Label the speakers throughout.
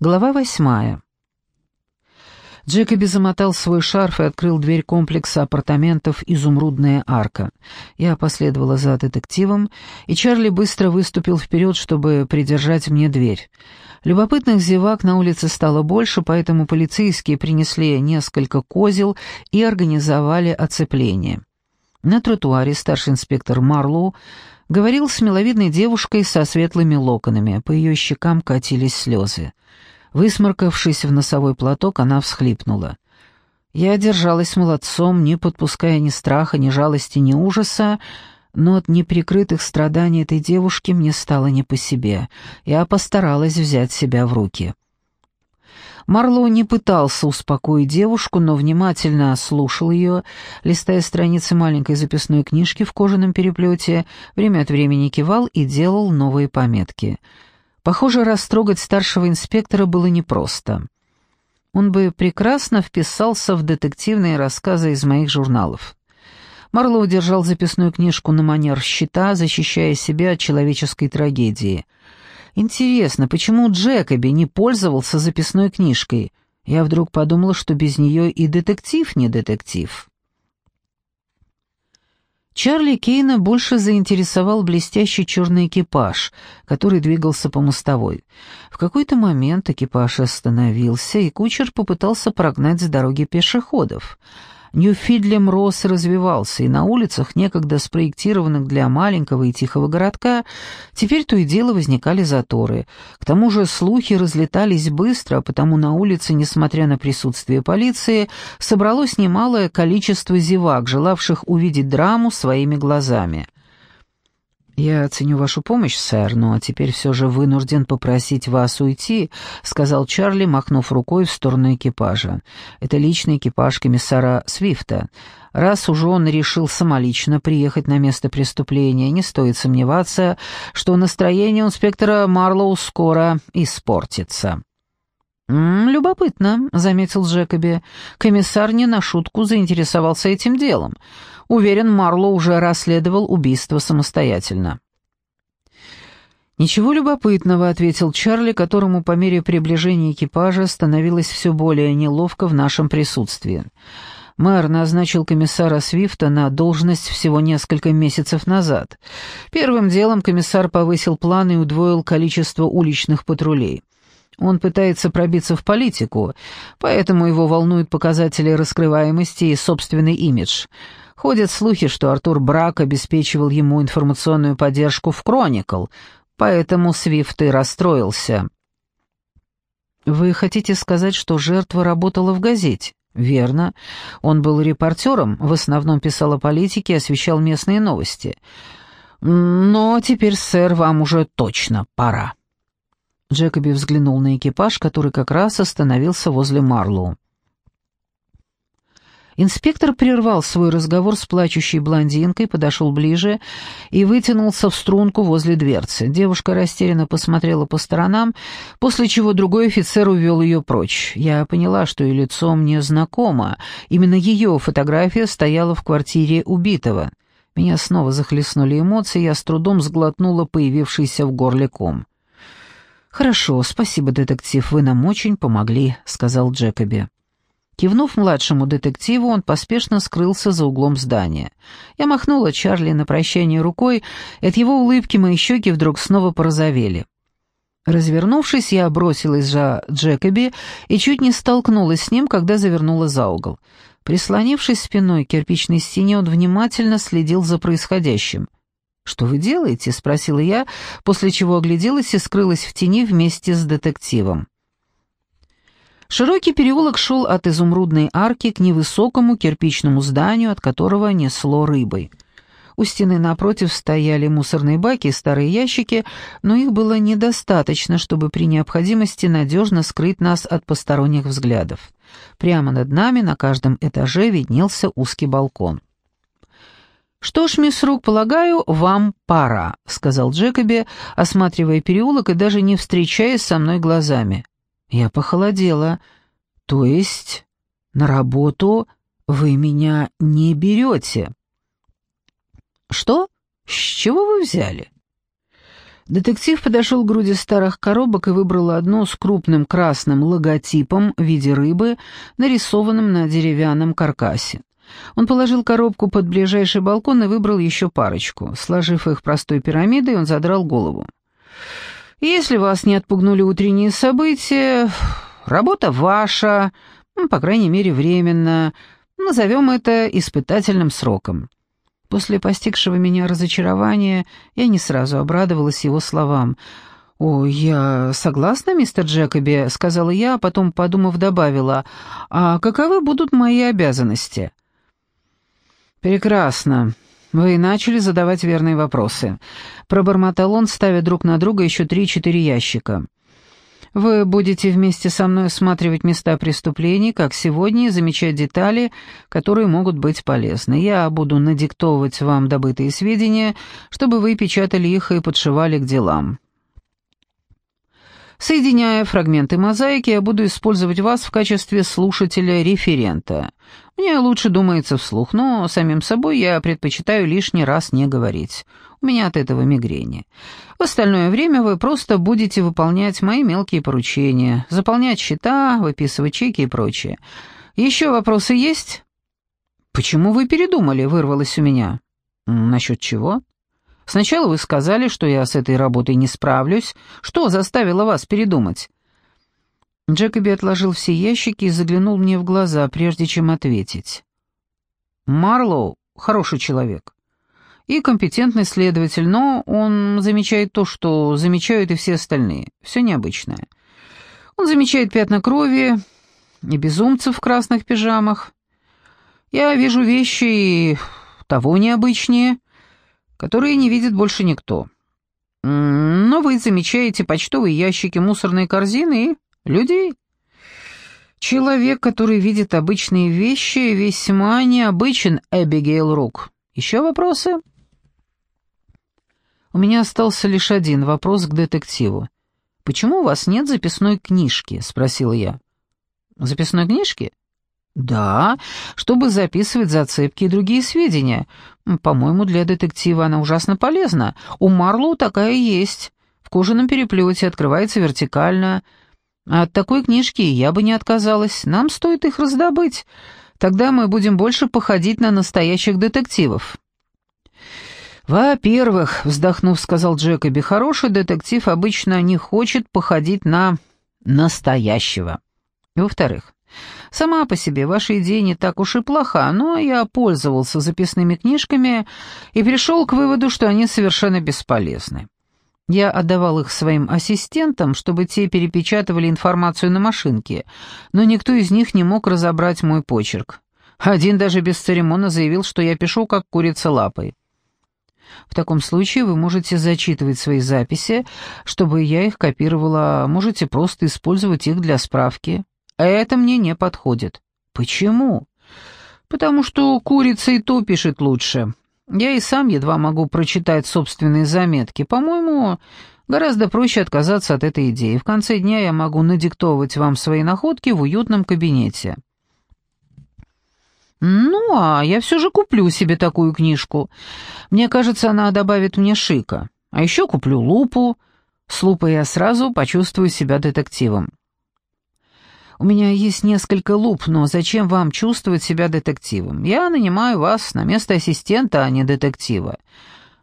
Speaker 1: Глава восьмая. Джекоби замотал свой шарф и открыл дверь комплекса апартаментов «Изумрудная арка». Я последовала за детективом, и Чарли быстро выступил вперед, чтобы придержать мне дверь. Любопытных зевак на улице стало больше, поэтому полицейские принесли несколько козел и организовали оцепление. На тротуаре старший инспектор Марлоу говорил с миловидной девушкой со светлыми локонами, по ее щекам катились слезы. Высморкавшись в носовой платок, она всхлипнула. Я держалась молодцом, не подпуская ни страха, ни жалости, ни ужаса, но от неприкрытых страданий этой девушки мне стало не по себе. Я постаралась взять себя в руки. Марлоу не пытался успокоить девушку, но внимательно слушал ее, листая страницы маленькой записной книжки в кожаном переплете, время от времени кивал и делал новые пометки — Похоже, растрогать старшего инспектора было непросто. Он бы прекрасно вписался в детективные рассказы из моих журналов. Марло удержал записную книжку на манер щита, защищая себя от человеческой трагедии. Интересно, почему Джекоби не пользовался записной книжкой? Я вдруг подумала, что без нее и детектив не детектив. Чарли Кейна больше заинтересовал блестящий черный экипаж, который двигался по мостовой. В какой-то момент экипаж остановился, и кучер попытался прогнать с дороги пешеходов — Ньюфидлем рос и развивался, и на улицах, некогда спроектированных для маленького и тихого городка, теперь то и дело возникали заторы. К тому же слухи разлетались быстро, потому на улице, несмотря на присутствие полиции, собралось немалое количество зевак, желавших увидеть драму своими глазами. «Я ценю вашу помощь, сэр, но теперь все же вынужден попросить вас уйти», — сказал Чарли, махнув рукой в сторону экипажа. «Это личный экипаж комиссара Свифта. Раз уж он решил самолично приехать на место преступления, не стоит сомневаться, что настроение у инспектора Марлоу скоро испортится». «М -м, «Любопытно», — заметил Джекоби. «Комиссар не на шутку заинтересовался этим делом. Уверен, Марло уже расследовал убийство самостоятельно». «Ничего любопытного», — ответил Чарли, которому по мере приближения экипажа становилось все более неловко в нашем присутствии. Мэр назначил комиссара Свифта на должность всего несколько месяцев назад. Первым делом комиссар повысил планы и удвоил количество уличных патрулей. Он пытается пробиться в политику, поэтому его волнуют показатели раскрываемости и собственный имидж. Ходят слухи, что Артур Брак обеспечивал ему информационную поддержку в «Кроникл», поэтому Свифт и расстроился. «Вы хотите сказать, что жертва работала в газете?» «Верно. Он был репортером, в основном писал о политике и освещал местные новости. Но теперь, сэр, вам уже точно пора». Джекоби взглянул на экипаж, который как раз остановился возле Марлоу. Инспектор прервал свой разговор с плачущей блондинкой, подошел ближе и вытянулся в струнку возле дверцы. Девушка растерянно посмотрела по сторонам, после чего другой офицер увел ее прочь. Я поняла, что ее лицо мне знакомо. Именно ее фотография стояла в квартире убитого. Меня снова захлестнули эмоции, я с трудом сглотнула появившийся в горле ком. «Хорошо, спасибо, детектив, вы нам очень помогли», — сказал Джекоби. Кивнув младшему детективу, он поспешно скрылся за углом здания. Я махнула Чарли на прощание рукой, и от его улыбки мои щеки вдруг снова порозовели. Развернувшись, я бросилась за Джекоби и чуть не столкнулась с ним, когда завернула за угол. Прислонившись спиной к кирпичной стене, он внимательно следил за происходящим. «Что вы делаете?» — спросила я, после чего огляделась и скрылась в тени вместе с детективом. Широкий переулок шел от изумрудной арки к невысокому кирпичному зданию, от которого несло рыбой. У стены напротив стояли мусорные баки и старые ящики, но их было недостаточно, чтобы при необходимости надежно скрыть нас от посторонних взглядов. Прямо над нами на каждом этаже виднелся узкий балкон. «Что ж, мисс Рук, полагаю, вам пора», — сказал Джекоби, осматривая переулок и даже не встречаясь со мной глазами. Я похолодела. «То есть на работу вы меня не берете?» «Что? С чего вы взяли?» Детектив подошел к груди старых коробок и выбрал одну с крупным красным логотипом в виде рыбы, нарисованным на деревянном каркасе. Он положил коробку под ближайший балкон и выбрал еще парочку. Сложив их простой пирамидой, он задрал голову. «Если вас не отпугнули утренние события, работа ваша, ну, по крайней мере, временно. Назовем это испытательным сроком». После постигшего меня разочарования я не сразу обрадовалась его словам. «О, я согласна, мистер Джекоби», — сказала я, а потом, подумав, добавила, «А каковы будут мои обязанности?» «Прекрасно. Вы начали задавать верные вопросы». Пробормотал он, ставя друг на друга еще три-четыре ящика. «Вы будете вместе со мной осматривать места преступлений, как сегодня, и замечать детали, которые могут быть полезны. Я буду надиктовывать вам добытые сведения, чтобы вы печатали их и подшивали к делам». Соединяя фрагменты мозаики, я буду использовать вас в качестве слушателя-референта. Мне лучше думается вслух, но самим собой я предпочитаю лишний раз не говорить. У меня от этого мигрени. В остальное время вы просто будете выполнять мои мелкие поручения, заполнять счета, выписывать чеки и прочее. Еще вопросы есть? «Почему вы передумали?» — вырвалось у меня. «Насчет чего?» Сначала вы сказали, что я с этой работой не справлюсь. Что заставило вас передумать?» Джекоби отложил все ящики и заглянул мне в глаза, прежде чем ответить. «Марлоу — хороший человек и компетентный следователь, но он замечает то, что замечают и все остальные. Все необычное. Он замечает пятна крови и безумцев в красных пижамах. Я вижу вещи и того необычнее» которые не видит больше никто. Но вы замечаете почтовые ящики, мусорные корзины и людей. Человек, который видит обычные вещи, весьма необычен, Эбигейл Рук. Еще вопросы? У меня остался лишь один вопрос к детективу. «Почему у вас нет записной книжки?» — спросила я. «Записной книжки?» «Да, чтобы записывать зацепки и другие сведения. По-моему, для детектива она ужасно полезна. У Марлоу такая есть. В кожаном переплете открывается вертикально. от такой книжки я бы не отказалась. Нам стоит их раздобыть. Тогда мы будем больше походить на настоящих детективов». «Во-первых», — вздохнув, сказал Джекоби, — «хороший детектив обычно не хочет походить на настоящего. Во-вторых, Сама по себе ваша идея не так уж и плоха, но я пользовался записными книжками и пришел к выводу, что они совершенно бесполезны. Я отдавал их своим ассистентам, чтобы те перепечатывали информацию на машинке, но никто из них не мог разобрать мой почерк. Один даже бесцеремонно заявил, что я пишу как курица лапой. В таком случае вы можете зачитывать свои записи, чтобы я их копировала, можете просто использовать их для справки. Это мне не подходит. Почему? Потому что курица и то пишет лучше. Я и сам едва могу прочитать собственные заметки. По-моему, гораздо проще отказаться от этой идеи. В конце дня я могу надиктовывать вам свои находки в уютном кабинете. Ну, а я все же куплю себе такую книжку. Мне кажется, она добавит мне шика. А еще куплю лупу. С лупой я сразу почувствую себя детективом. У меня есть несколько луп, но зачем вам чувствовать себя детективом? Я нанимаю вас на место ассистента, а не детектива.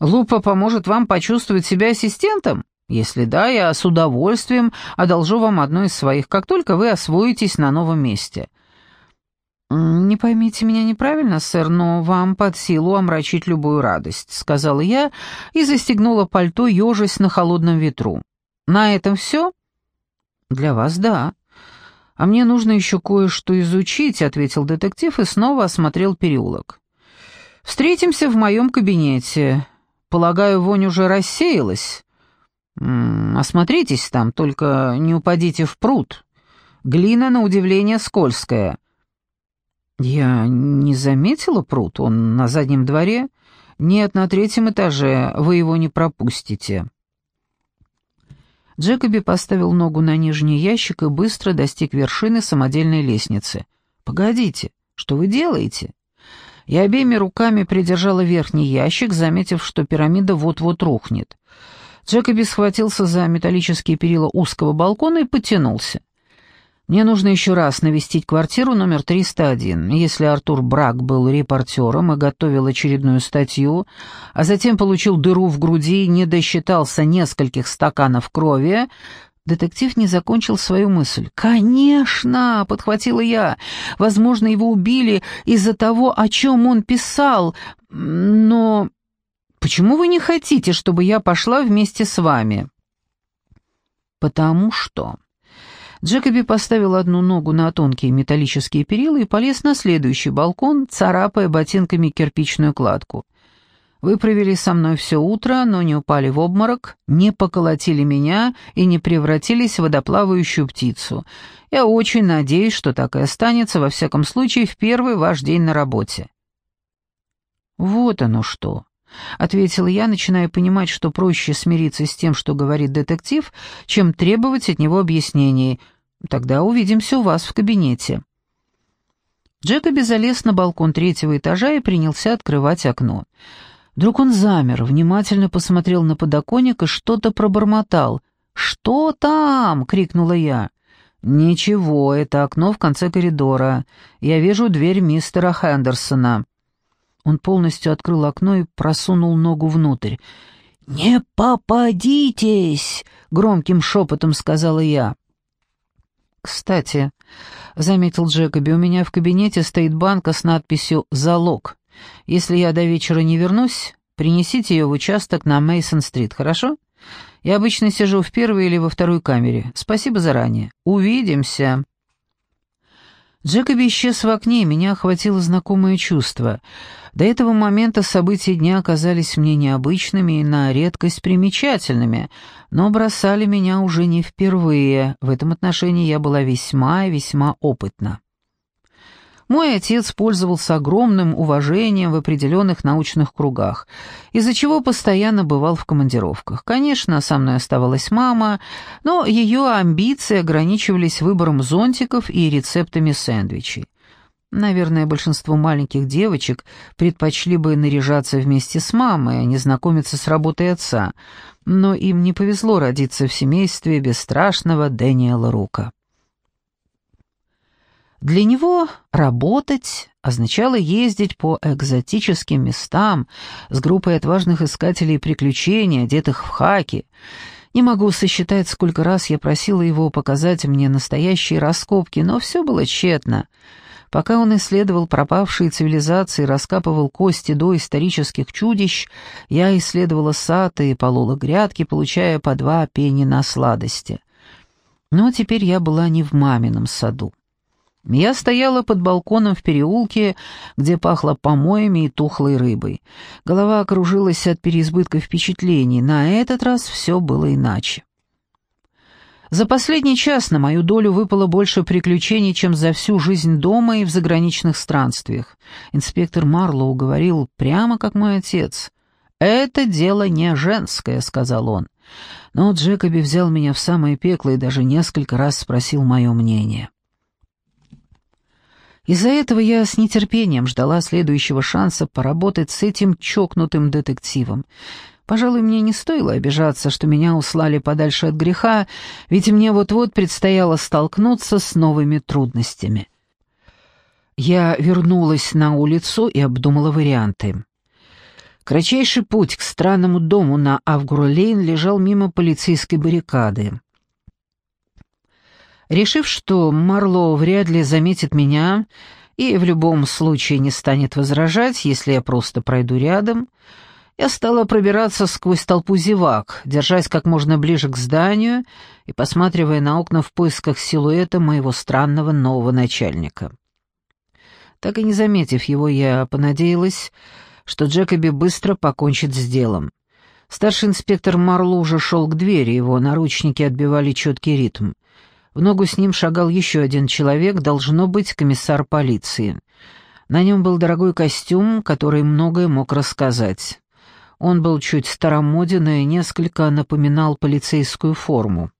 Speaker 1: Лупа поможет вам почувствовать себя ассистентом? Если да, я с удовольствием одолжу вам одну из своих, как только вы освоитесь на новом месте. «Не поймите меня неправильно, сэр, но вам под силу омрачить любую радость», — сказала я и застегнула пальто, ежась на холодном ветру. «На этом все?» «Для вас, да». «А мне нужно еще кое-что изучить», — ответил детектив и снова осмотрел переулок. «Встретимся в моем кабинете. Полагаю, вонь уже рассеялась. Осмотритесь там, только не упадите в пруд. Глина, на удивление, скользкая». «Я не заметила пруд, он на заднем дворе?» «Нет, на третьем этаже, вы его не пропустите». Джекоби поставил ногу на нижний ящик и быстро достиг вершины самодельной лестницы. «Погодите, что вы делаете?» Я обеими руками придержала верхний ящик, заметив, что пирамида вот-вот рухнет. Джекоби схватился за металлические перила узкого балкона и потянулся. Мне нужно еще раз навестить квартиру номер 301. Если Артур Брак был репортером и готовил очередную статью, а затем получил дыру в груди и не досчитался нескольких стаканов крови, детектив не закончил свою мысль. «Конечно!» — подхватила я. «Возможно, его убили из-за того, о чем он писал. Но почему вы не хотите, чтобы я пошла вместе с вами?» «Потому что...» Джекоби поставил одну ногу на тонкие металлические перила и полез на следующий балкон, царапая ботинками кирпичную кладку. Вы провели со мной все утро, но не упали в обморок, не поколотили меня и не превратились в водоплавающую птицу. Я очень надеюсь, что так и останется, во всяком случае, в первый ваш день на работе». «Вот оно что», — ответила я, начиная понимать, что проще смириться с тем, что говорит детектив, чем требовать от него объяснений. «Тогда увидимся у вас в кабинете». Джекоби залез на балкон третьего этажа и принялся открывать окно. Вдруг он замер, внимательно посмотрел на подоконник и что-то пробормотал. «Что там?» — крикнула я. «Ничего, это окно в конце коридора. Я вижу дверь мистера Хендерсона». Он полностью открыл окно и просунул ногу внутрь. «Не попадитесь!» — громким шепотом сказала я. «Кстати», — заметил Джекоби, — «у меня в кабинете стоит банка с надписью «Залог». Если я до вечера не вернусь, принесите ее в участок на Мейсон-стрит, хорошо? Я обычно сижу в первой или во второй камере. Спасибо заранее. Увидимся». Джекоби исчез в окне, меня охватило знакомое чувство. До этого момента события дня оказались мне необычными и на редкость примечательными, но бросали меня уже не впервые. В этом отношении я была весьма и весьма опытна. Мой отец пользовался огромным уважением в определенных научных кругах, из-за чего постоянно бывал в командировках. Конечно, со мной оставалась мама, но ее амбиции ограничивались выбором зонтиков и рецептами сэндвичей. Наверное, большинство маленьких девочек предпочли бы наряжаться вместе с мамой, а не знакомиться с работой отца, но им не повезло родиться в семействе бесстрашного Дэниела Рука. Для него работать означало ездить по экзотическим местам с группой отважных искателей приключений, одетых в хаки. Не могу сосчитать, сколько раз я просила его показать мне настоящие раскопки, но все было тщетно. Пока он исследовал пропавшие цивилизации, раскапывал кости до исторических чудищ, я исследовала сад и полола грядки, получая по два пени на сладости. Но теперь я была не в мамином саду. Я стояла под балконом в переулке, где пахло помоями и тухлой рыбой. Голова окружилась от переизбытка впечатлений. На этот раз все было иначе. За последний час на мою долю выпало больше приключений, чем за всю жизнь дома и в заграничных странствиях. Инспектор Марлоу говорил прямо как мой отец. «Это дело не женское», — сказал он. Но Джекоби взял меня в самое пекло и даже несколько раз спросил мое мнение. Из-за этого я с нетерпением ждала следующего шанса поработать с этим чокнутым детективом. Пожалуй, мне не стоило обижаться, что меня услали подальше от греха, ведь мне вот-вот предстояло столкнуться с новыми трудностями. Я вернулась на улицу и обдумала варианты. Кратчайший путь к странному дому на Авгурлейн лежал мимо полицейской баррикады. Решив, что Марло вряд ли заметит меня и в любом случае не станет возражать, если я просто пройду рядом, я стала пробираться сквозь толпу зевак, держась как можно ближе к зданию и посматривая на окна в поисках силуэта моего странного нового начальника. Так и не заметив его, я понадеялась, что Джекоби быстро покончит с делом. Старший инспектор Марло уже шел к двери, его наручники отбивали четкий ритм. В ногу с ним шагал еще один человек, должно быть комиссар полиции. На нем был дорогой костюм, который многое мог рассказать. Он был чуть старомоден и несколько напоминал полицейскую форму.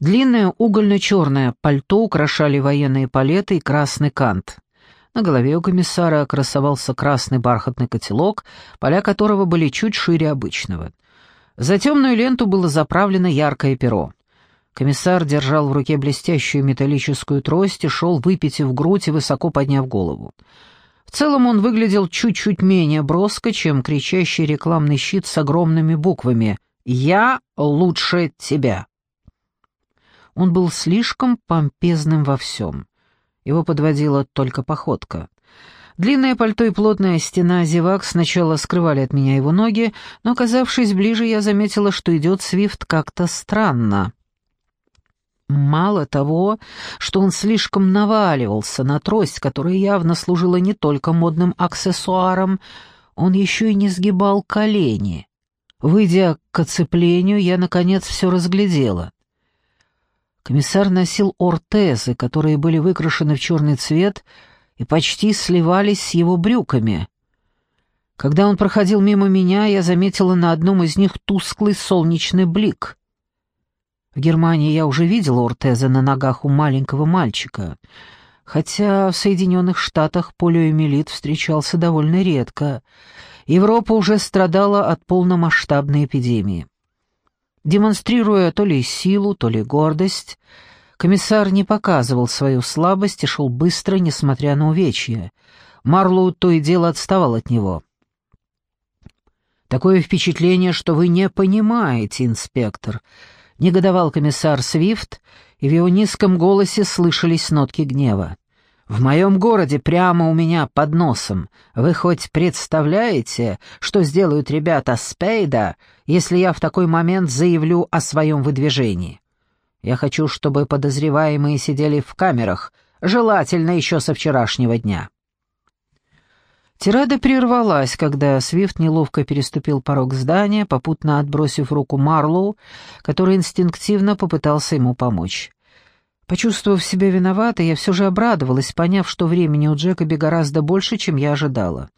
Speaker 1: Длинное угольно-черное пальто украшали военные палеты и красный кант. На голове у комиссара красовался красный бархатный котелок, поля которого были чуть шире обычного. За темную ленту было заправлено яркое перо. Комиссар держал в руке блестящую металлическую трость и шел, выпитив грудь и высоко подняв голову. В целом он выглядел чуть-чуть менее броско, чем кричащий рекламный щит с огромными буквами «Я лучше тебя». Он был слишком помпезным во всем. Его подводила только походка. Длинное пальто и плотная стена зевак сначала скрывали от меня его ноги, но, оказавшись ближе, я заметила, что идет Свифт как-то странно. Мало того, что он слишком наваливался на трость, которая явно служила не только модным аксессуаром, он еще и не сгибал колени. Выйдя к оцеплению, я, наконец, все разглядела. Комиссар носил ортезы, которые были выкрашены в черный цвет и почти сливались с его брюками. Когда он проходил мимо меня, я заметила на одном из них тусклый солнечный блик. В Германии я уже видела ортезы на ногах у маленького мальчика, хотя в Соединенных Штатах полиомиелит встречался довольно редко. Европа уже страдала от полномасштабной эпидемии. Демонстрируя то ли силу, то ли гордость, комиссар не показывал свою слабость и шел быстро, несмотря на увечья. Марлоу то и дело отставал от него. «Такое впечатление, что вы не понимаете, инспектор», — негодовал комиссар Свифт, и в его низком голосе слышались нотки гнева. В моем городе, прямо у меня под носом. Вы хоть представляете, что сделают ребята Спейда, если я в такой момент заявлю о своем выдвижении? Я хочу, чтобы подозреваемые сидели в камерах, желательно еще со вчерашнего дня». Тирада прервалась, когда Свифт неловко переступил порог здания, попутно отбросив руку Марлоу, который инстинктивно попытался ему помочь. Почувствовав себя виноватой, я все же обрадовалась, поняв, что времени у Джекоби гораздо больше, чем я ожидала.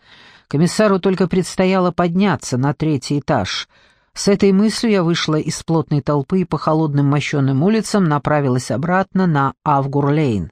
Speaker 1: Комиссару только предстояло подняться на третий этаж. С этой мыслью я вышла из плотной толпы и по холодным мощенным улицам направилась обратно на Авгур-Лейн.